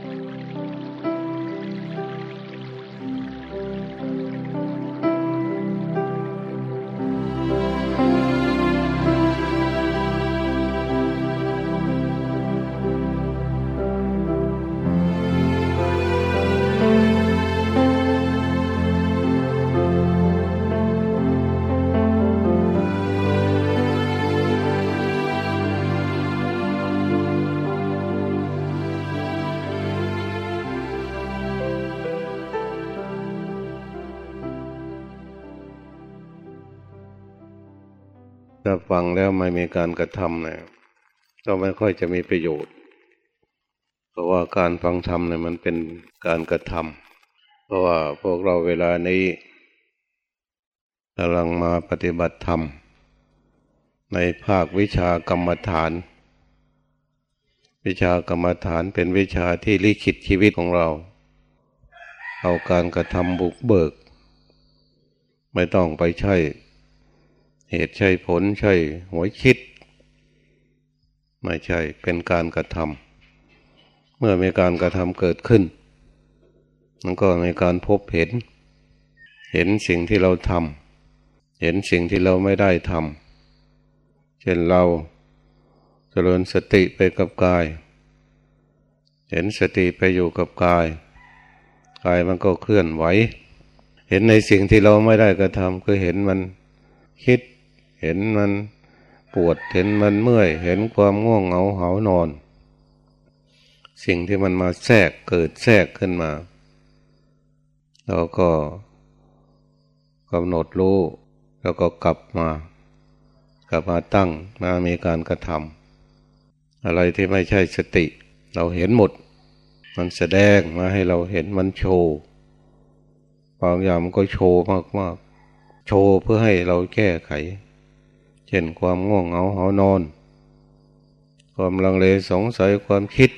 ถ้ ฟังแล้วไม่มีการกระทำเนี่ยก็ไม่ค่อยจะมีประโยชน์ เพราะว่าการฟังธรรมเนี่ยมันเป็นการกระทำเพราะว่าพวกเราเวลานี้กำลังมาปฏิบัติธรรม ในภาควิชากรรมฐาน วิชากรรมฐานเป็นวิชาที่ลิขิตชีวิตของเรา เอาการกระทำบุกเบิก ไม่ต้องไปใช้ เหตุใช่ผลใช่หัวคิด ไม่ใช่เป็นการกระทำเมื่อมีการกระทำเกิดขึ้นมันก็มีการพบเห็น เห็นสิ่งที่เราทำเห็นสิ่งที่เราไม่ได้ทำเช่นเราเจริญสติไปกับกาย เห็นสติไปอยู่กับกาย กายมันก็เคลื่อนไหวเห็นในสิ่งที่เราไม่ได้กระทำคือเห็นมันคิด เห็นมันปวดเห็นมันเมื่อย เห็นความง่วงเหงาเหานอน สิ่งที่มันมาแทรกเกิดแทรกขึ้นมาเราก็กำหนดรู้แล้วก็กลับมากลับมาตั้งมามีการกระทำอะไรที่ไม่ใช่สติ เราเห็นหมด มันแสดงมาให้เราเห็นมันโชว์บางอย่างมันก็โชว์มากๆโชว์เพื่อให้เราแก้ไข เช่นความง่วงเหงาหานอน ความลังเลสงสัยความคิด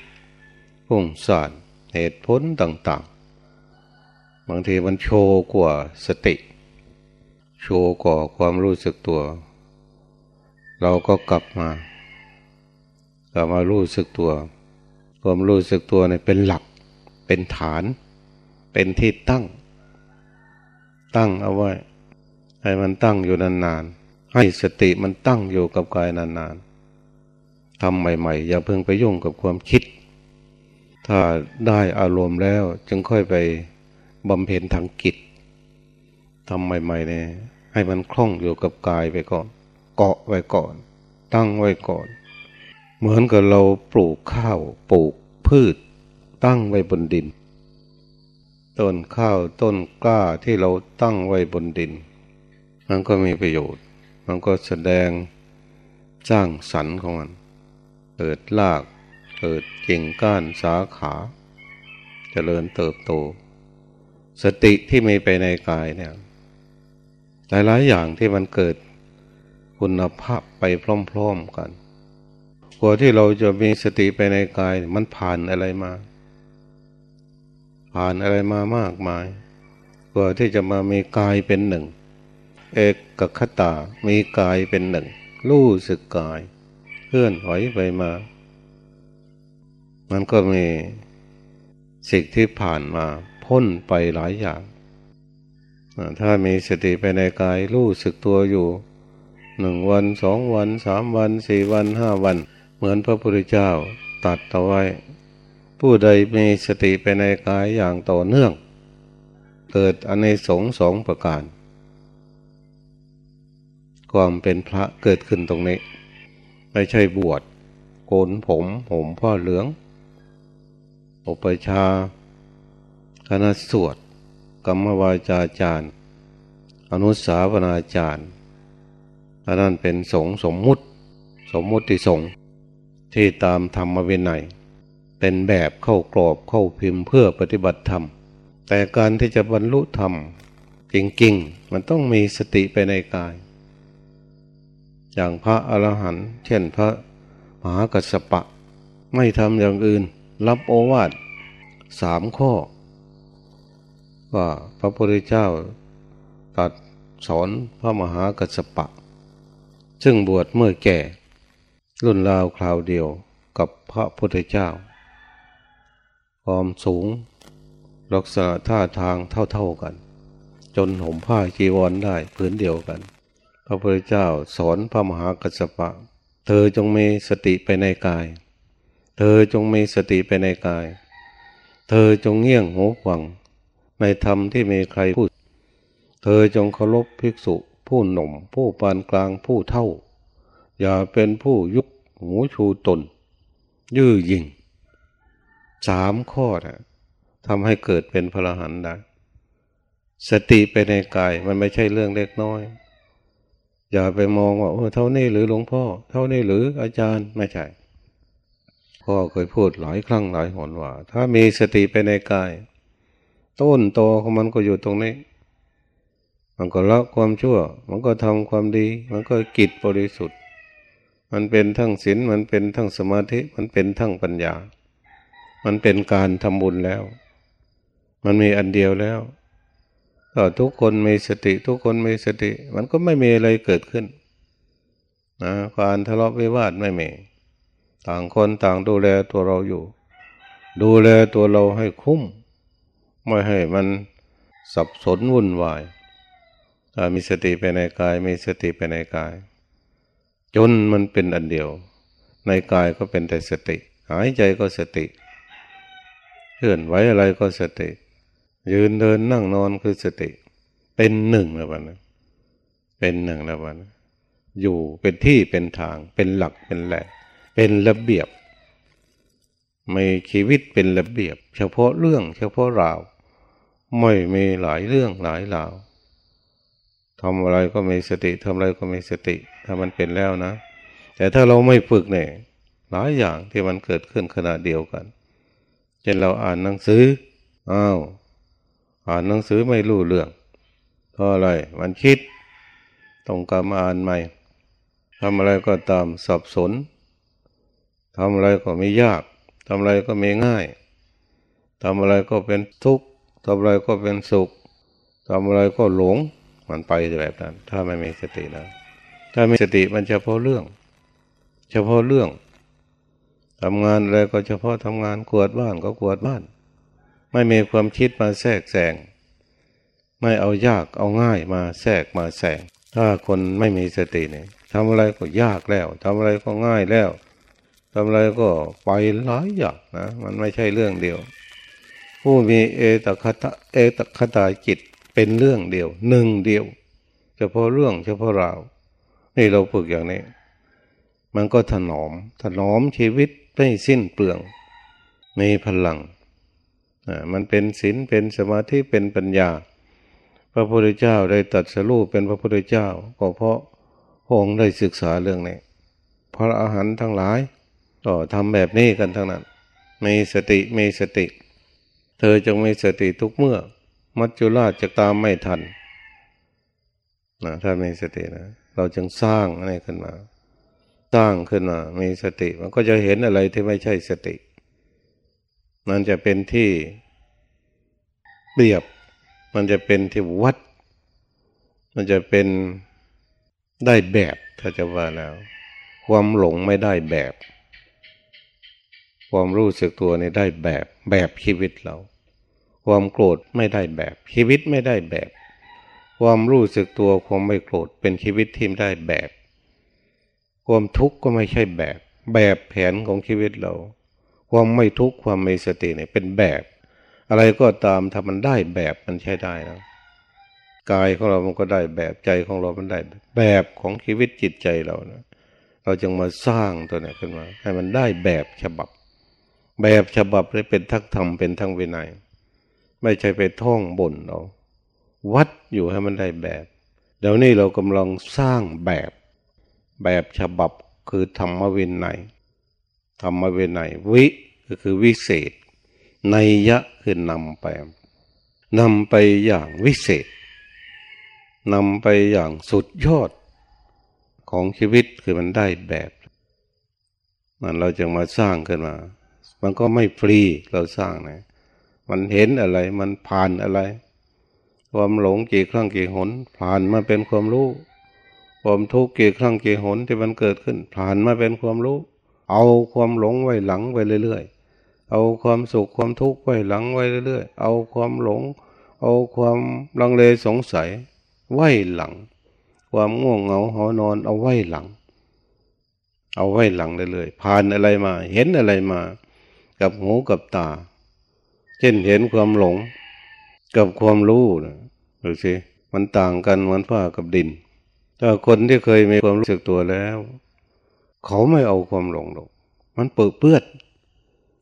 พุ่งสานเหตุผลต่าง ๆ บางทีมันโชว์กว่าสติ โชว์กว่าความรู้สึกตัว เราก็กลับมากลับมารู้สึกตัว ความรู้สึกตัวเนี่ยเป็นหลัก เป็นฐาน เป็นที่ตั้ง ตั้งเอาไว้ให้มันตั้งอยู่นานๆ ให้สติมันตั้งอยู่กับกายนานๆทำใหม่ ๆ อย่าเพิ่งไปยุ่งกับความคิด ถ้าได้อารมณ์แล้วจึงค่อยไปบำเพ็ญทางกิจทำใหม่ๆเนี่ยให้มันคล่องอยู่กับกายไปก่อน เกาะไว้ก่อน ตั้งไว้ก่อน เหมือนกับเราปลูกข้าวปลูกพืช ตั้งไว้บนดิน ต้นข้าวต้นกล้าที่เราตั้งไว้บนดิน มันก็มีประโยชน์ มันก็แสดงสร้างสรรค์ของมัน เกิดลาก เกิดกิ่งก้านสาขาจเจริญเติบโต สติที่มีไปในกายเนี่ยหลายๆอย่างที่มันเกิดคุณภาพไปพร้อมๆกันกว่าที่เราจะมีสติไปในกายมันผ่านอะไรมา ผ่านอะไรมามากมายกว่าที่จะมามีกายเป็นหนึ่ง เอกกคตา มีกายเป็นหนึ่ง รู้สึกกาย เคลื่อนไหวไปมา มันก็มีสิ่งที่ผ่านมา พ้นไปหลายอย่าง ถ้ามีสติไปในกายรู้สึกตัวอยู่หนึ่งวันสองวันสามวันสี่วันห้าวัน เหมือนพระพุทธเจ้าตัดเอาไว้ ผู้ใดมีสติไปในกายอย่างต่อเนื่อง เกิดอเนกสงสองประการ ความเป็นพระเกิดขึ้นตรงนี้ ไม่ใช่บวชโกนผมผมพ่อเหลืองอุปชาคณะสวดกรรมวาจาจารย์ อนุสาวนาจารย์อันนั้นเป็นสงสมมุติ สมมุติสงที่ตามธรรมวินัยเป็นแบบเข้ากรอบเข้าพิมพ์เพื่อปฏิบัติธรรม แต่การที่จะบรรลุธรรมจริงๆ มันต้องมีสติไปในกาย อย่างพระอรหันต์เช่นพระมหากัสสปะ ไม่ทำอย่างอื่น รับโอวาทสามข้อ ว่าพระพุทธเจ้าตัดสอนพระมหากัสสปะ ซึ่งบวชเมื่อแก่ รุ่นราวคราวเดียวกับพระพุทธเจ้า ความสูงลักษณะท่าทางเท่าๆกัน จนห่มผ้าจีวรได้ผืนเดียวกัน พระพุทธเจ้าสอนพระมหากัสสปะ เธอจงมีสติไปในกาย เธอจงมีสติไปในกาย เธอจงเงี่ยงหูฟัง ในธรรมที่มีใครพูด เธอจงเคารพภิกษุ ผู้หนุ่ม ผู้ปานกลางผู้เท่า อย่าเป็นผู้ยุกหูชูตน ยื้อยิงสามข้อนะทำให้เกิดเป็นพระหันได้ สติไปในกายมันไม่ใช่เรื่องเล็กน้อย อย่าไปมองว่าเท่านี้หรือหลวงพ่อ เท่านี้หรืออาจารย์ไม่ใช่พ่อเคยพูดหลายครั้งหลายหนว่า ถ้ามีสติไปในกาย ต้นโตของมันก็อยู่ตรงนี้ มันก็ละความชั่ว มันก็ทำความดี มันก็กิจบริสุทธิ์ มันเป็นทั้งศีลมันเป็นทั้งสมาธิ มันเป็นทั้งปัญญา มันเป็นการทำบุญแล้ว มันมีอันเดียวแล้ว ถ้าทุกคนมีสติ ทุกคนมีสติ มันก็ไม่มีอะไรเกิดขึ้นนะการทะเลาะวิวาทไม่มีต่างคนต่างดูแลตัวเราอยู่ ดูแลตัวเราให้คุ้ม ไม่ให้มันสับสนวุ่นวายมีสติไปในกาย มีสติไปในกาย จนมันเป็นอันเดียว ในกายก็เป็นแต่สติ หายใจก็สติ เคลื่อนไหวอะไรก็สติ ยืนเดินนั่งนอนคือสติ เป็นหนึ่งแล้ววันนะเป็นหนึ่งแล้ววันนะอยู่เป็นที่เป็นทาง เป็นหลักเป็นแหล่เป็นระเบียบไม่ชีวิตเป็นระเบียบ เฉพาะเรื่อง เฉพาะราว ไม่มีหลายเรื่องหลายราวทำอะไรก็มีสติทำอะไรก็มีสติ ถ้ามันเป็นแล้วนะ แต่ถ้าเราไม่ฝึกเนี่ยหลายอย่างที่มันเกิดขึ้นขณะเดียวกัน เช่นเราอ่านหนังสือ อ้าว อ่านหนังสือไม่รู้เรื่องเพราะอะไรมันคิดต้องการมาอ่านใหม่ทำอะไรก็ตามสับสนทำอะไรก็ไม่ยากทำอะไรก็ไม่ง่ายทำอะไรก็เป็นทุกข์ทำอะไรก็เป็นสุขทำอะไรก็หลงมันไปแบบนั้น ถ้าไม่มีสตินะ ถ้ามีสติมันเฉพาะเรื่อง เฉพาะเรื่องทำงานอะไรก็เฉพาะทำงานกวดบ้านก็กวดบ้าน ไม่มีความคิดมาแทรกแซงไม่เอายากเอาง่ายมาแทรกมาแซงถ้าคนไม่มีสติเนี่ยทำอะไรก็ยากแล้วทำอะไรก็ง่ายแล้วทำอะไรก็ไปหลายอย่างนะมันไม่ใช่เรื่องเดียว ผู้มีเอตคตาเอตคตาจิตเป็นเรื่องเดียวหนึ่งเดียว เฉพาะเรื่องเฉพาะราวนี่เราฝึกอย่างนี้ มันก็ถนอมถนอมชีวิตไม่สิ้นเปลือง มีพลัง มันเป็นศีลเป็นสมาธิเป็นปัญญา พระพุทธเจ้าได้ตัดสรูปเป็นพระพุทธเจ้า ก็เพราะพระองค์ได้ศึกษาเรื่องนี้พระอาหารทั้งหลายก็ทำแบบนี้กันทั้งนั้นมีสติมีสติ เธอจงมีสติทุกเมื่อ มัจจุราชจะตามไม่ทันนะถ้ามีสตินะ เราจึงสร้างอะไรขึ้นมา สร้างขึ้นมา มีสติมันก็จะเห็นอะไรที่ไม่ใช่สติ มันจะเป็นที่เปรียบ มันจะเป็นที่วัด มันจะเป็นได้แบบถ้าจะว่าแล้ว ความหลงไม่ได้แบบ ความรู้สึกตัวนี่ได้แบบแบบชีวิตเรา ความโกรธไม่ได้แบบ ชีวิตไม่ได้แบบ ความรู้สึกตัวความไม่โกรธเป็นชีวิตที่ได้แบบ ความทุกข์ก็ไม่ใช่แบบ แบบแผนของชีวิตเรา ความไม่ทุกข์ความมีสติเนี่ยเป็นแบบ อะไรก็ตามถ้ามันได้แบบมันใช้ได้นะกายของเรามันก็ได้แบบใจของเรามันได้แบบของชีวิตจิตใจเรานะเราจึงมาสร้างตัวนี้ขึ้นมา ให้มันได้แบบฉบับ แบบฉบับได้เป็นทั้งธรรมเป็นทั้งวินัย ไม่ใช่ไปท่องบนเราวัดอยู่ให้มันได้แบบ เดี๋ยวนี้เรากำลังสร้างแบบ แบบฉบับคือธรรมวินัย ธรรมเวไนวิก็คือวิเศษในยะคือนำไปนำไปอย่างวิเศษนำไปอย่างสุดยอดของชีวิตคือมันได้แบบมันเราจะมาสร้างขึ้นมา มันก็ไม่ฟรีเราสร้างนะ มันเห็นอะไร มันผ่านอะไร ความหลงกี่ครั้งกี่หน ผ่านมาเป็นความรู้ ความทุกข์กี่ครั้งกี่หนที่มันเกิดขึ้น ผ่านมาเป็นความรู้ เอาความหลงไว้หลังไปเรื่อยๆ เอาความสุขความทุกข์ไว้หลังไว้เรื่อยๆ เอาความหลง เอาความลังเลสงสัย ไว้หลัง ความง่วงเหงาหอนอนเอาไว้หลัง เอาไว้หลังเรื่อยๆ ผ่านอะไรมา เห็นอะไรมา กับหูกับตา เช่นเห็นความหลง กับความรู้นะดูสิมันต่างกันเหมือนฟ้ากับดิน ถ้าคนที่เคยมีความรู้สึกตัวแล้ว เขาไม่เอาความหลงหรอกมันเปื้อเปื้อน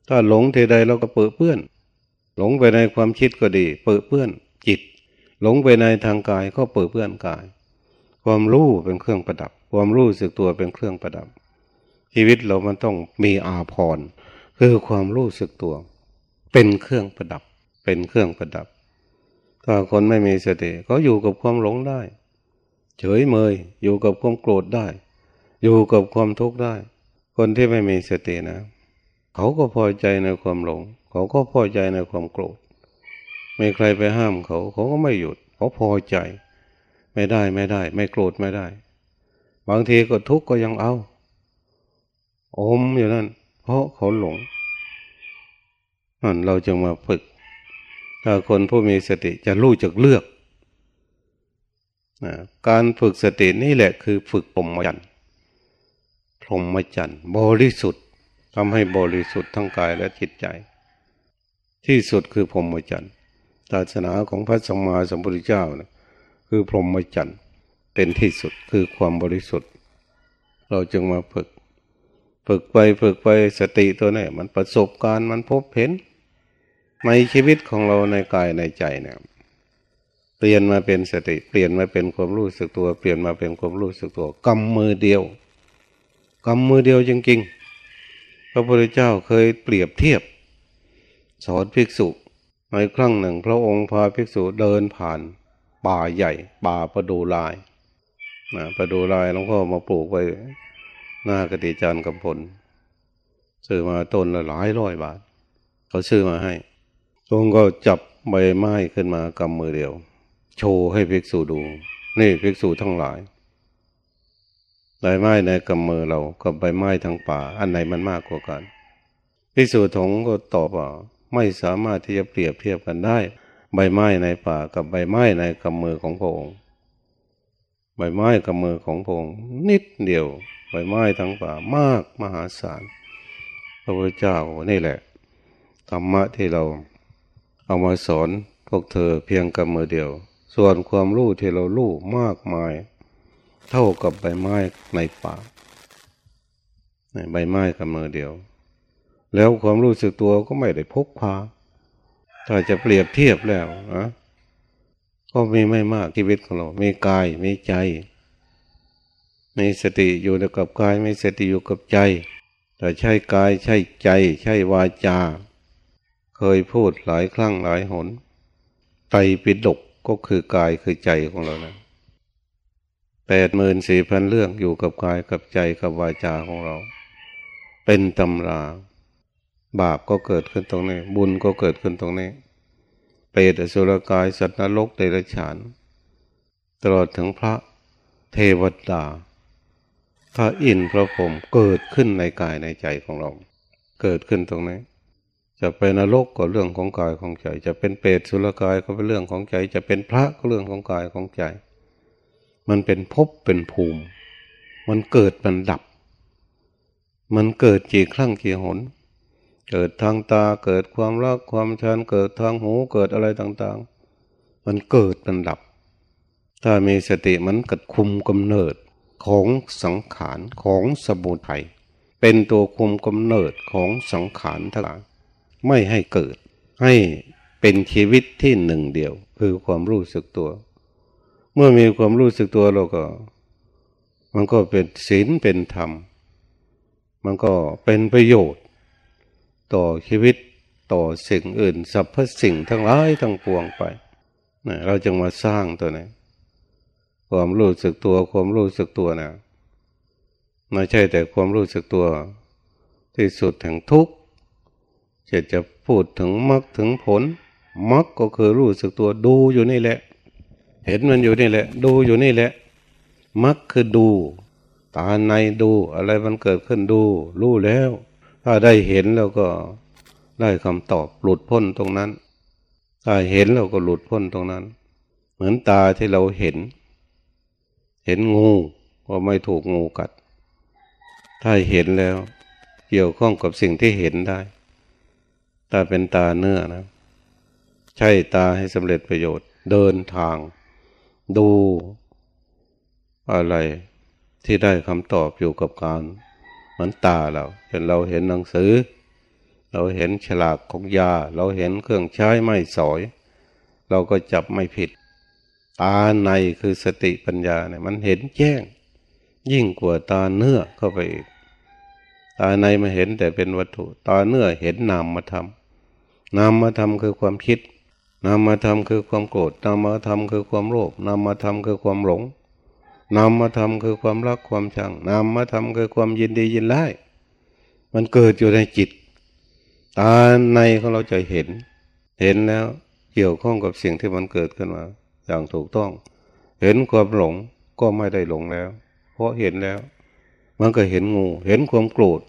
ถ้าหลงเทใดเราก็เปื้อเปื้อน หลงไปในความคิดก็ดี เปื้อเปื้อน จิต หลงไปในทางกายก็เปื้อเปื้อนกาย ความรู้เป็นเครื่องประดับ ความรู้สึกตัวเป็นเครื่องประดับ ชีวิตเรามันต้องมีอาภรณ์คือความรู้สึกตัว เป็นเครื่องประดับ เป็นเครื่องประดับ ถ้าคนไม่มีสติเขาอยู่กับความหลงได้ เฉยเมยอยู่กับความโกรธได้ อยู่กับความทุกข์ได้ คนที่ไม่มีสตินะ เขาก็พอใจในความหลง เขาก็พอใจในความโกรธไม่ใครไปห้ามเขา เขาก็ไม่หยุด เขาพอใจ ไม่ได้ไม่ได้ ไม่โกรธไม่ได้ บางทีก็ทุกข์ก็ยังเอาอมอยู่นั่น เพราะเขาหลงนั่นเราจึงมาฝึก ถ้าคนผู้มีสติจะรู้จักเลือก การฝึกสตินี่แหละคือฝึกปมยัน พรหมจันทร์บริสุทธิ์ทำให้บริสุทธิ์ทั้งกายและจิตใจ ที่สุดคือพรหมจรรย์ศาสนาของพระสัมมาสัมพุทธเจ้านะคือพรหมจรรย์เป็นที่สุดคือความบริสุทธิ์ เราจึงมาฝึก ฝึกไปฝึกไปสติตัวนี้มันประสบการณ์มันพบเห็น ในชีวิตของเราในกายในใจเนี่ยเปลี่ยนมาเป็นสติ เปลี่ยนมาเป็นความรู้สึกตัว เปลี่ยนมาเป็นความรู้สึกตัวกำมือเดียว กำมือเดียวจริงๆ พระพุทธเจ้าเคยเปรียบเทียบ สอนภิกษุในครั้งหนึ่ง พระองค์พาภิกษุเดินผ่านป่าใหญ่ป่าประดูลายนะประดูลายหลวงพ่อมาปลูกไว้หน้ากติจานกำพลซื้อมาต้นละหลายร้อยบาท เขาซื้อมาให้ทรงก็จับใบไม้ขึ้นมากำมือเดียว โชว์ให้ภิกษุดู นี่ภิกษุทั้งหลาย ใบไม้ในกำมือเรากับใบไม้ทางป่า อันไหนมันมากกว่ากันพิสูจน์ถงก็ตอบว่าไม่สามารถที่จะเปรียบเทียบกันได้ ใบไม้ในป่ากับใบไม้ในกำมือของพระองค์ใบไม้กำมือของพระองค์นิดเดียว ใบไม้ทั้งป่ามากมหาศาลพระพุทธเจ้านี่แหละธรรมะที่เราเอามาสอนพวกเธอเพียงกำมือเดียว ส่วนความรู้ที่เรารู้มากมาย เท่ากับใบไม้ในป่าใบไม้กับมือเดียว แล้วความรู้สึกตัวก็ไม่ได้พกพาถ้าจะเปรียบเทียบแล้วนะก็มีไม่มากชีวิตของเรา มีกายมีใจ มีสติอยู่กับกายมีสติอยู่กับใจแต่ใช่กายใช่ใจ ใช่วาจา เคยพูดหลายครั้งหลายหนไตปิดกก็คือกายคือใจของเรานะ แปดหมื่นสี่พันเรื่องอยู่กับกายกับใจกับวาจาของเรา เป็นตำรา บาปก็เกิดขึ้นตรงนี้ บุญก็เกิดขึ้นตรงนี้ เปรตอสุรกายสัตว์นรกเดรัจฉาน ตลอดถึงพระเทวดาพระอินทร์พระพรหมเกิดขึ้นในกายในใจของเรา เกิดขึ้นตรงนี้ จะเป็นนรกก็เรื่องของกายของใจ จะเป็นเปรตสุรกายก็เป็นเรื่องของใจ จะเป็นพระก็เรื่องของกายของใจ มันเป็นภพเป็นภูมิ มันเกิดมันดับ มันเกิดกี่ครั้งกี่หน เกิดทางตาเกิดความรักความชันเกิดทางหูเกิดอะไรต่างๆ มันเกิดมันดับ ถ้ามีสติมันกัดคุมกำเนิดของสังขารของสมุทัยเป็นตัวคุมกำเนิดของสังขารทั้งหลายไม่ให้เกิด ให้เป็นชีวิตที่หนึ่งเดียว คือความรู้สึกตัว เมื่อมีความรู้สึกตัวเราก็ มันก็เป็นศีลเป็นธรรม มันก็เป็นประโยชน์ ต่อชีวิตต่อสิ่งอื่นสรรพสิ่งทั้งหลายทั้งปวงไปนะเราจึงมาสร้างตัวนี้ความรู้สึกตัวความรู้สึกตัวนะไม่ใช่แต่ความรู้สึกตัว ที่สุดแห่งทุกข์จะจะพูดถึงมรรคถึงผลมรรคก็คือรู้สึกตัวดูอยู่นี่แหละ เห็นมันอยู่นี่แหละ ดูอยู่นี่แหละมักคือดู ตาในดูอะไรมันเกิดขึ้นดู รู้แล้ว ถ้าได้เห็นแล้วก็ได้คำตอบหลุดพ้นตรงนั้น ถ้าเห็นเราก็หลุดพ้นตรงนั้น เหมือนตาที่เราเห็น เห็นงูว่าไม่ถูกงูกัด ถ้าเห็นแล้ว เกี่ยวข้องกับสิ่งที่เห็นได้ตาเป็นตาเนื้อนะ ใช่ตาให้สำเร็จประโยชน์ เดินทาง ดู อะไรที่ได้คำตอบอยู่กับการเหมือนตาเราเห็นเราเห็นหนังสือ เราเห็นฉลากของยา เราเห็นเครื่องใช้ไม่สอย เราก็จับไม่ผิด ตาในคือสติปัญญาเนี่ยมันเห็นแจ้ง ยิ่งกว่าตาเนื้อเข้าไปอีกตาในมาเห็นแต่เป็นวัตถุ ตาเนื้อเห็นนามมาทำนามมาทำคือความคิด นามมาทำคือความโกรธนามมาทำคือความโลภนามมาทำคือความหลงนามมาทำคือความรักความชังนามมาทำคือความยินดียินไล่มันเกิดอยู่ในจิตตาในของเราจะเห็น เห็นแล้วเกี่ยวข้องกับสิ่งที่มันเกิดขึ้นมา อย่างถูกต้อง เห็นความหลงก็ไม่ได้หลงแล้ว เพราะเห็นแล้ว มันก็เห็นงู เห็นความโกรธ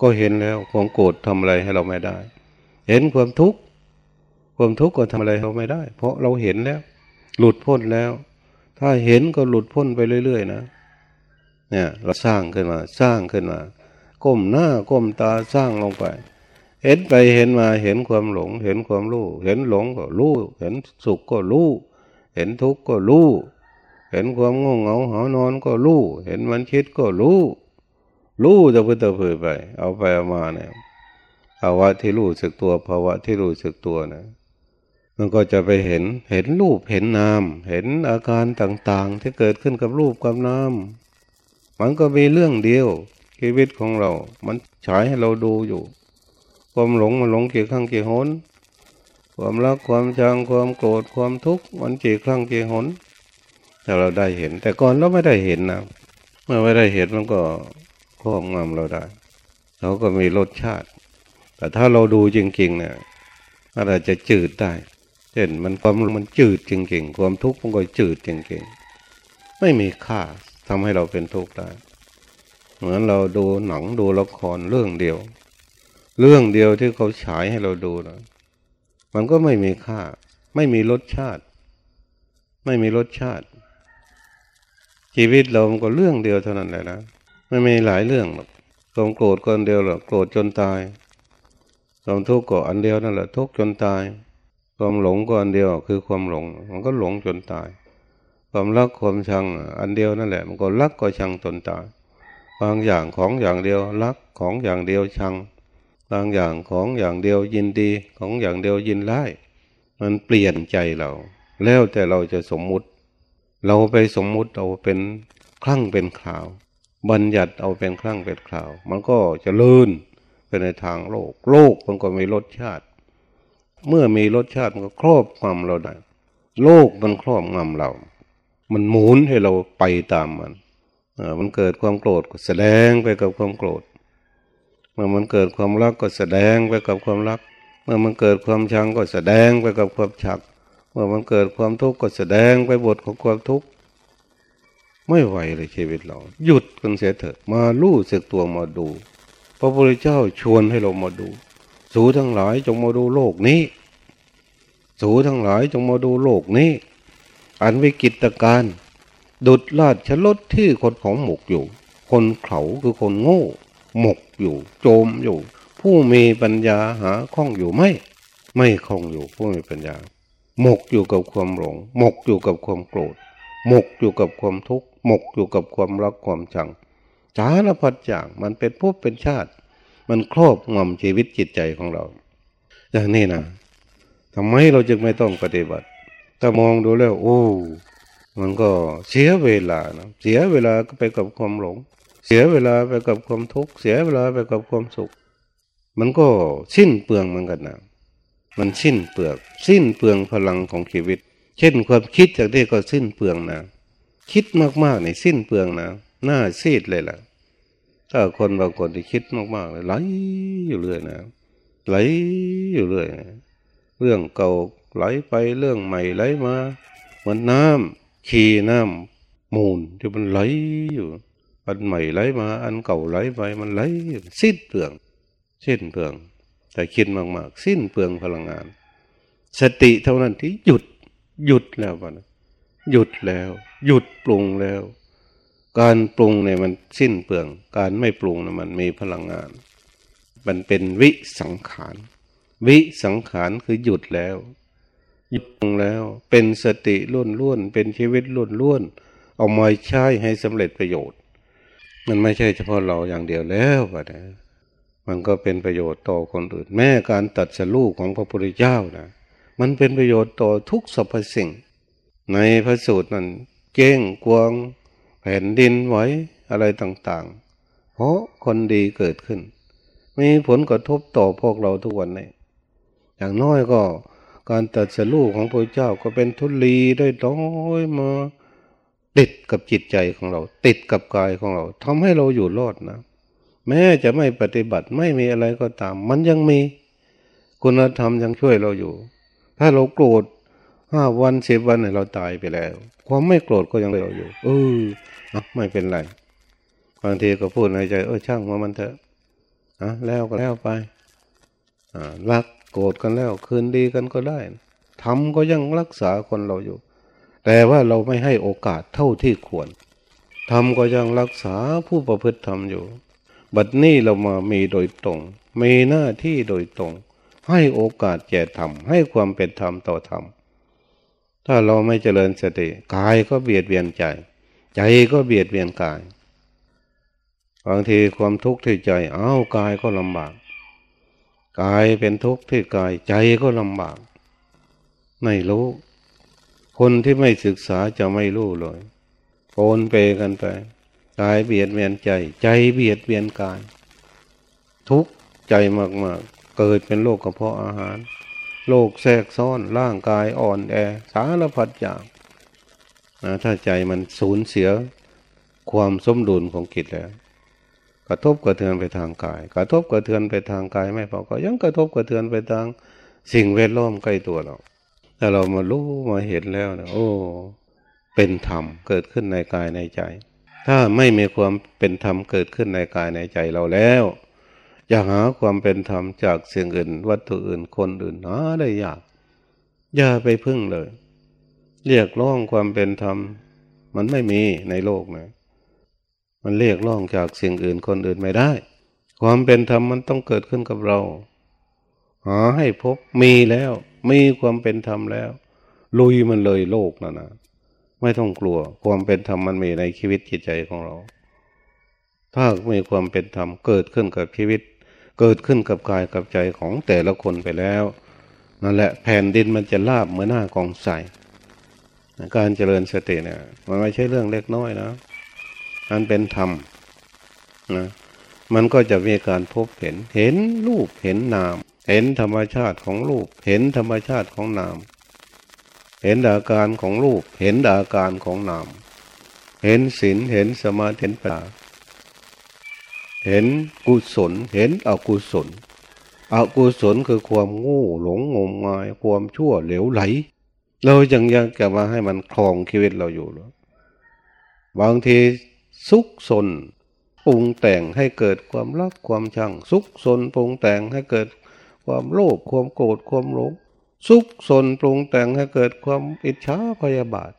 ก็เห็นแล้วความโกรธทำอะไรให้เราไม่ได้ เห็นความทุกข์ ความทุกข์ก็ทำอะไรเราไม่ได้ เพราะเราเห็นแล้ว หลุดพ้นแล้ว ถ้าเห็นก็หลุดพ้นไปเรื่อย ๆ นะ เนี่ยเราสร้างขึ้นมา สร้างขึ้นมา ก้มหน้าก้มตาสร้างลงไป เห็นไปเห็นมาเห็นความหลง เห็นความรู้ เห็นหลงก็รู้ เห็นสุขก็รู้ เห็นทุกข์ก็รู้เห็นความง่วงเหงาหานอนก็รู้ เห็นมันคิดก็รู้ รู้จะพึ่งตะเพื่อไป เอาไปเอามาเนี่ยภาวะที่รู้สึกตัวภาวะที่รู้สึกตัวนะ มันก็จะไปเห็นเห็นรูปเห็นนาม เห็นอาการต่างๆ ที่เกิดขึ้นกับรูปกับนามมันก็มีเรื่องเดียวชีวิตของเรา มันฉายให้เราดูอยู่ ความหลงมันหลงกี่ครั้งกี่หน ความรักความชังความโกรธความทุกข์มันกี่ครั้งกี่หนแต่เราได้เห็น แต่ก่อนเราไม่ได้เห็นนะเมื่อไม่ได้เห็นมันก็ครอบงำเราได้เราก็มีรสชาติ แต่ถ้าเราดูจริงๆเนี่ยอาจจะจืดได้ เช่นมันความมันจืดจริงๆ ความทุกข์มันก็จืดจริงๆ ไม่มีค่าทำให้เราเป็นทุกข์ได้เหมือนเราดูหนังดูละครเรื่องเดียว เรื่องเดียวที่เขาฉายให้เราดูนะมันก็ไม่มีค่า ไม่มีรสชาติ ไม่มีรสชาติ ชีวิตเรามันก็เรื่องเดียวเท่านั้นแหละนะไม่มีหลายเรื่องหรอกความโกรธก็อันเดียวหรอกโกรธจนตายความทุกข์ก็อันเดียวนั่นแหละทุกข์จนตาย ความหลงก็อันเดียวคือความหลง มันก็หลงจนตาย ความรักความชังอันเดียวนั่นแหละ มันก็รักก็ชังจนตาย บางอย่างของอย่างเดียวรักของอย่างเดียวชัง บางอย่างของอย่างเดียวยินดีของอย่างเดียวยินไล่มันเปลี่ยนใจเรา แล้วแต่เราจะสมมุติ เราไปสมมุติเราเป็นคลั่งเป็นข่าว บัญญัติเอาเป็นครั้งเป็นคราว มันก็จะลื่นไปในทางโลก โลกมันก็มีรสชาติ เมื่อมีรสชาติมันก็ครอบงำเราได้ โลกมันครอบงำเรา มันหมุนให้เราไปตามมันมันเกิดความโกรธก็แสดงไปกับความโกรธ เมื่อมันเกิดความรักก็แสดงไปกับความรัก เมื่อมันเกิดความชังก็แสดงไปกับความชัก เมื่อมันเกิดความทุกข์ก็แสดงไปบทของความทุกข์ไม่ไหวเลยชีวิตเรา หยุดกันเสียเถอะมาลู่สึกตัวมาดู พระพุทธเจ้าชวนให้เรามาดู สูทั้งหลายจงมาดูโลกนี้ สูทั้งหลายจงมาดูโลกนี้ อันวิกิตการ ดุดลาดชลดที่คนของหมกอยู่ คนเขาคือคนโง่ หมกอยู่ โจมอยู่ ผู้มีปัญญาหาข้องอยู่ไม่ ไม่คล่องอยู่ผู้มีปัญญา หมกอยู่กับความหลง หมกอยู่กับความโกรธ หมกอยู่กับความทุกข์ หมกอยู่กับความรักความชังสารพัดอย่างมันเป็นภพเป็นชาติ มันครอบงำชีวิตจิตใจของเรา อย่างนี้นะทำไมเราจึงไม่ต้องปฏิบัติถ้ามองดูแล้ว โอ้ มันก็เสียเวลานะเสียเวลาก็ไปกับความหลง เสียเวลาไปกับความทุกข์เสียเวลาไปกับความสุข มันก็สิ้นเปลืองเหมือนกันนะมันสิ้นเปลือกสิ้นเปลืองพลังของชีวิต เช่นความคิดจากนี้ก็สิ้นเปลืองนะ คิดมากๆในสิ้นเปลืองนะ หน้าซีดเลยล่ะ ถ้าคนบางคนที่คิดมากๆเลยไหลอยู่เรื่อยนะไหลอยู่เรื่อยนะเรื่องเก่าไหลไปเรื่องใหม่ไหลมาเหมือนน้ำขี่น้ำมูลที่มันไหลอยู่อันใหม่ไหลมา อันเก่าไหลไปมันไหลสิ้นเปลือง สิ้นเปลือง แต่คิดมากๆ สิ้นเปลืองพลังงาน สติเท่านั้นที่หยุด หยุดแล้วนะหยุดแล้ว หยุดปรุงแล้ว การปรุงเนี่ยมันสิ้นเปลือง การไม่ปรุงเนี่ยมันมีพลังงาน มันเป็นวิสังขาร วิสังขารคือหยุดแล้วหยุดปรุงแล้ว เป็นสติล้วนล้วนเป็นชีวิตล้วนล้วนเอามาใช้ให้สำเร็จประโยชน์ มันไม่ใช่เฉพาะเราอย่างเดียวแล้วนะมันก็เป็นประโยชน์ต่อคนอื่น แม้การตัดสู้ของพระพุทธเจ้านะมันเป็นประโยชน์ต่อทุกสรรพสิ่ง ในพระสูตรนั้นเก้งกวง ผ่นดินไหวอะไรต่างๆ เพราะคนดีเกิดขึ้น มีผลกระทบต่อพวกเราทุกวันนี้อย่างน้อยก็การตัดสู้ของพระเจ้าก็เป็นทุลีได้ร้อยมาติดกับจิตใจของเรา ติดกับกายของเราทำให้เราอยู่รอดนะ แม้จะไม่ปฏิบัติไม่มีอะไรก็ตาม มันยังมี คุณธรรมยังช่วยเราอยู่ ถ้าเราโกรธห้าวันสิบวันเนี่ยเราตายไปแล้ว ความไม่โกรธก็ยังเราอยู่เออ ไม่เป็นไร บางทีก็พูดในใจ เออช่างมามันเถอะอะแล้วก็แล้วไปอ่ารักโกรธกันแล้ว คืนดีกันก็ได้ทำก็ยังรักษาคนเราอยู่ แต่ว่าเราไม่ให้โอกาสเท่าที่ควรทำก็ยังรักษาผู้ประพฤติธรรมอยู่ บัดนี้เรามามีโดยตรง มีหน้าที่โดยตรง ให้โอกาสแก่ธรรมให้ความเป็นธรรมต่อธรรมถ้าเราไม่เจริญสติกายก็เบียดเบียนใจ ใจก็เบียดเบียนกาย บางทีความทุกข์ที่ใจ เอ้ากายก็ลำบาก กายเป็นทุกข์ที่กาย ใจก็ลำบาก ไม่รู้ คนที่ไม่ศึกษาจะไม่รู้เลยโอนเปกันไป กายเบียดเบียนใจ ใจเบียดเบียนกาย ทุกข์ใจมากๆ เกิดเป็นโรคกระเพาะอาหารโรคแทรกซ้อนร่างกายอ่อนแอ สารพัดอย่าง นะถ้าใจมันสูญเสียความสมดุลของกิจแล้ว กระทบกระเทือนไปทางกาย กระทบกระเทือนไปทางกายไม่พอก็ยังกระทบกระเทือนไปทางสิ่งแวดล้อมใกล้ตัวเราถ้าเรามารู้มาเห็นแล้วนะโอ้ เป็นธรรมเกิดขึ้นในกายในใจ ถ้าไม่มีความเป็นธรรมเกิดขึ้นในกายในใจเราแล้วอยากหาความเป็นธรรมจากสิ่งอื่น วัตถุอื่นคนอื่นหาได้ยาก อย่าไปพึ่งเลย เรียกร้องความเป็นธรรม มันไม่มีในโลกนะ มันเรียกร้องจากสิ่งอื่นคนอื่นไม่ได้ ความเป็นธรรมมันต้องเกิดขึ้นกับเรา หาให้พบมีแล้ว มีความเป็นธรรมแล้ว ลุยมันเลยโลกนะนะไม่ต้องกลัว ความเป็นธรรมมันมีในชีวิตจิตใจของเรา ถ้ามีความเป็นธรรมเกิดขึ้นกับชีวิต เกิดขึ้นกับกายกับใจของแต่ละคนไปแล้ว นั่นแหละแผ่นดินมันจะลาบเหมือนหน้ากองใส การเจริญสติเนี่ย มันไม่ใช่เรื่องเล็กน้อยนะมันเป็นธรรมนะมันก็จะมีการพบเห็น เห็นรูปเห็นนาม เห็นธรรมชาติของรูป เห็นธรรมชาติของนาม เห็นอาการของรูป เห็นอาการของนาม เห็นศีลเห็นสมาธิเห็นปัญญาเห็นกุศล เห็นอกุศล อกุศลคือความโง่หลงงมงาย ความชั่วเหลวไหล เรายังยังจะมาให้มันคลองชีวิตเราอยู่หรอบางทีสุกสนปรุงแต่งให้เกิดความรักความชังสุกสนปรุงแต่งให้เกิดความโลภความโกรธความหลงสุขสนปรุงแต่งให้เกิดความอิจฉาพยาบาท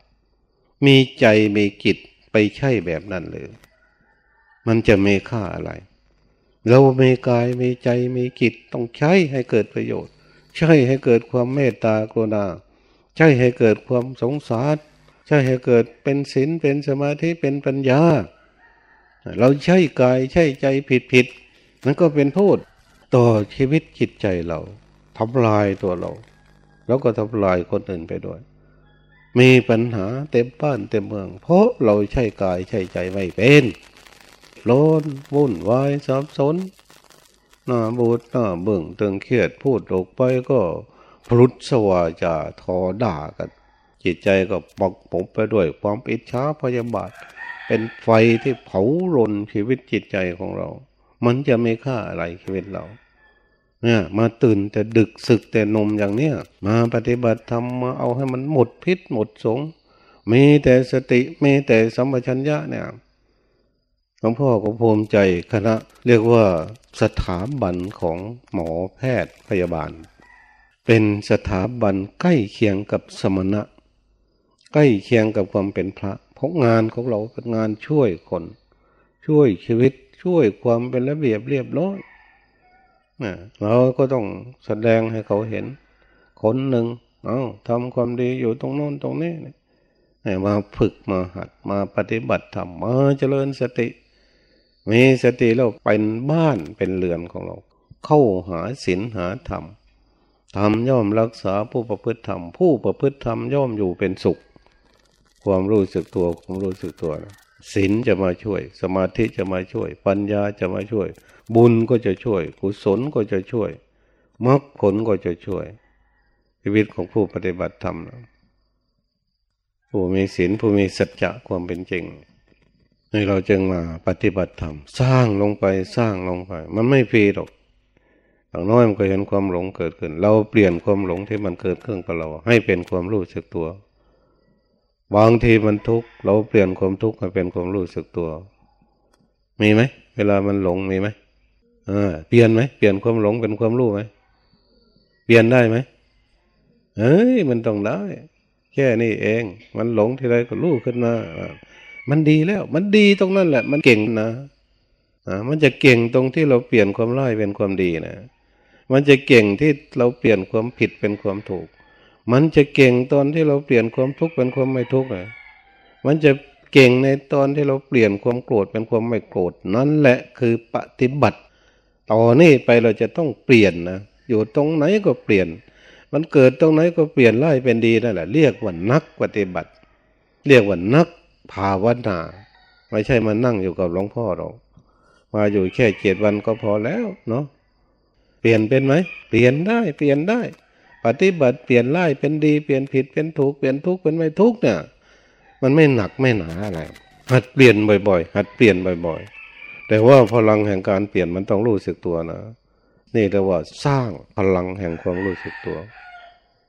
มีใจมีจิตไปใช่แบบนั้นเลยมันจะมีค่าอะไร เรามีกายมีใจมีจิตต้องใช้ให้เกิดประโยชน์ ใช่ให้เกิดความเมตตากรุณา ใช่ให้เกิดความสงสารใช่ให้เกิดเป็นศีลเป็นสมาธิเป็นปัญญา เราใช่กายใช่ใจผิดผิดมันก็เป็นโทษต่อชีวิตจิตใจเราทำลายตัวเรา แล้วก็ทำลายคนอื่นไปด้วย มีปัญหาเต็มบ้านเต็มเมือง เพราะเราใช่กายใช่ใจไม่เป็นโลนวุ่นวายสับสนหน้าบูดหน้าเบิ่งตึงเครียดพูดออกไปก็ พลุดสวาจาทอด่ากัน จิตใจก็ปอกผมไปด้วย ความอิจฉาพยาบาท เป็นไฟที่เผาลนชีวิตจิตใจของเรา มันจะไม่ค่าอะไรชีวิตเราเนี่ยมาตื่นแต่ดึกศึกแต่นมอย่างเนี้ยมาปฏิบัติธรรมมาเอาให้มันหมดพิษหมดสง มีแต่สติมีแต่สัมปชัญญะเนี่ยหลวงพ่อก็ภูมิใจคณะ เรียกว่าสถาบันของหมอแพทย์พยาบาล เป็นสถาบันใกล้เคียงกับสมณะ ใกล้เคียงกับความเป็นพระ เพราะงานของเราเป็นงานช่วยคน ช่วยชีวิตช่วยความเป็นระเบียบเรียบร้อยเราก็ต้องแสดงให้เขาเห็น คนหนึ่งเอาทำความดีอยู่ตรงโน้นตรงนี้มาฝึกมาหัดมาปฏิบัติธรรมมาเจริญสติ มีสติเราเป็นบ้านเป็นเรือนของเรา เข้าหาศีลหาธรรม ธรรมย่อมรักษาผู้ประพฤติธรรม ผู้ประพฤติธรรมย่อมอยู่เป็นสุข ความรู้สึกตัวความรู้สึกตัวศีลจะมาช่วย สมาธิจะมาช่วย ปัญญาจะมาช่วย บุญก็จะช่วย กุศลก็จะช่วยมรรคผลก็จะช่วย ชีวิตของผู้ปฏิบัติธรรมนะผู้มีศีลผู้มีสัจจะความเป็นจริงนี่เราจึงมาปฏิบัติธรรม สร้างลงไปสร้างลงไป มันไม่ฟรีหรอก อย่างน้อยมันก็เห็นความหลงเกิดขึ้น เราเปลี่ยนความหลงที่มันเกิดขึ้นกับเรา ให้เป็นความรู้สึกตัว บางทีมันทุกข์เราเปลี่ยนความทุกข์ให้เป็นความรู้สึกตัว มีไหมเวลามันหลงมีไหมอ่าเปลี่ยนไหมเปลี่ยนความหลงเป็นความรู้ไหมเปลี่ยนได้ไหมเฮ้ยมันต้องได้ แค่นี้เอง มันหลงทีไรก็รู้ขึ้นมามันดีแล้ว มันดีตรงนั้นแหละ มันเก่งนะอ่ามันจะเก่งตรงที่เราเปลี่ยนความร้ายเป็นความดีนะ มันจะเก่งที่เราเปลี่ยนความผิดเป็นความถูก มันจะเก่งตอนที่เราเปลี่ยนความทุกข์เป็นความไม่ทุกข์นะมันจะเก่งในตอนที่เราเปลี่ยนความโกรธเป็นความไม่โกรธนั่นแหละคือปฏิบัติต่อนี้ไปเราจะต้องเปลี่ยนนะอยู่ตรงไหนก็เปลี่ยน มันเกิดตรงไหนก็เปลี่ยนไล่เป็นดีนั่นแหละเรียกว่านักปฏิบัติ เรียกว่านักภาวนาไม่ใช่มานั่งอยู่กับหลวงพ่อหรอกมาอยู่แค่เจ็ดวันก็พอแล้วเนาะ เปลี่ยนเป็นไหม เปลี่ยนได้เปลี่ยนได้ ปฏิบัติเปลี่ยนไล่เป็นดีเปลี่ยนผิดเป็นถูกเปลี่ยนทุกข์เป็นไม่ทุกข์เนี่ยมันไม่หนักไม่หนาอะไรหัดเปลี่ยนบ่อย ๆ หัดเปลี่ยนบ่อย ๆ แต่ว่าพลังแห่งการเปลี่ยนมันต้องรู้สึกตัวนะนี่เรียกว่าสร้างพลังแห่งความรู้สึกตัว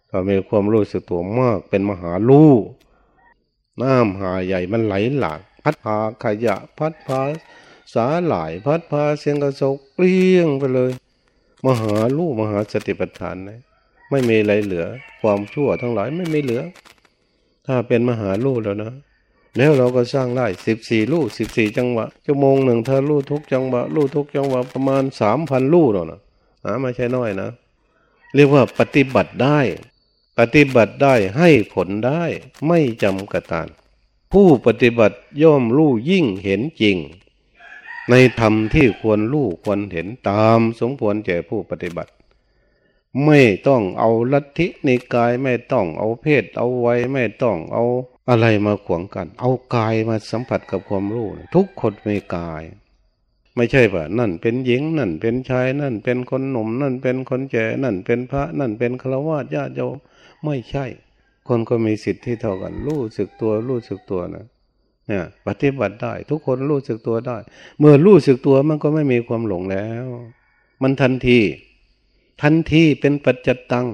ถ้ามีความรู้สึกตัวมากเป็นมหาลู่น้ำหาใหญ่มันไหลหลากพัดพาขยะ พัดพาสาหลาย พัดพาเสียงกระสกเปลี่ยงไปเลย มหาลู่มหาสติปัฏฐานนะไม่มีอะไรเหลือ ความชั่วทั้งหลายไม่มีเหลือ ถ้าเป็นมหาลู่แล้วนะแล้วเราก็สร้างได้สิบสี่ลู่สิบสี่จังหวะชั่วโมงหนึ่งเธอลู่ทุกจังหวะลู่ทุกจังหวะประมาณสามพันลู่แล้วนะหาไม่ใช่น้อยนะ เรียกว่าปฏิบัติได้ ปฏิบัติได้ให้ผลได้ ไม่จำกัดตานผู้ปฏิบัติย่อมรู้ยิ่งเห็นจริง ในธรรมที่ควรรู้ควรเห็นตามสมควรแก่ผู้ปฏิบัติ ไม่ต้องเอาลัทธิในกายไม่ต้องเอาเพศ เอาไว้ไม่ต้องเอาอะไรมาขวางกัน เอากายมาสัมผัสกับความรู้ ทุกคนมีกาย ไม่ใช่ว่านั่นเป็นหญิงนั่นเป็นชายนั่นเป็นคนหนุ่มนั่นเป็นคนแก่นั่นเป็นพระนั่นเป็นฆราวาสญาติโยมไม่ใช่ คนก็มีสิทธิ์ที่เท่ากัน รู้สึกตัวรู้สึกตัวนะ เนี่ยปฏิบัติได้ ทุกคนรู้สึกตัวได้ เมื่อรู้สึกตัวมันก็ไม่มีความหลงแล้ว มันทันที ทันทีเป็นปัจจตัง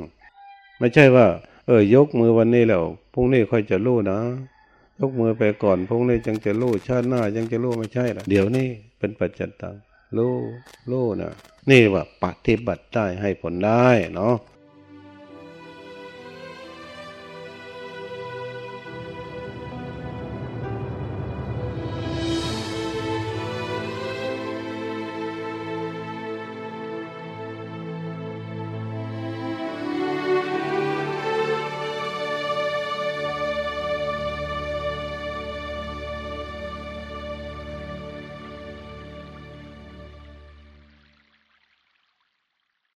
ไม่ใช่ว่า เออยกมือวันนี้แล้วพรุ่งนี้ค่อยจะรู้นะ ยกมือไปก่อนพรุ่งนี้จึงจะรู้ชาติหน้าจึงจะรู้ไม่ใช่ละเดี๋ยวนี้เป็นปัจจตังรู้รู้นะนี่ว่าปฏิบัติได้ให้ผลได้เนาะ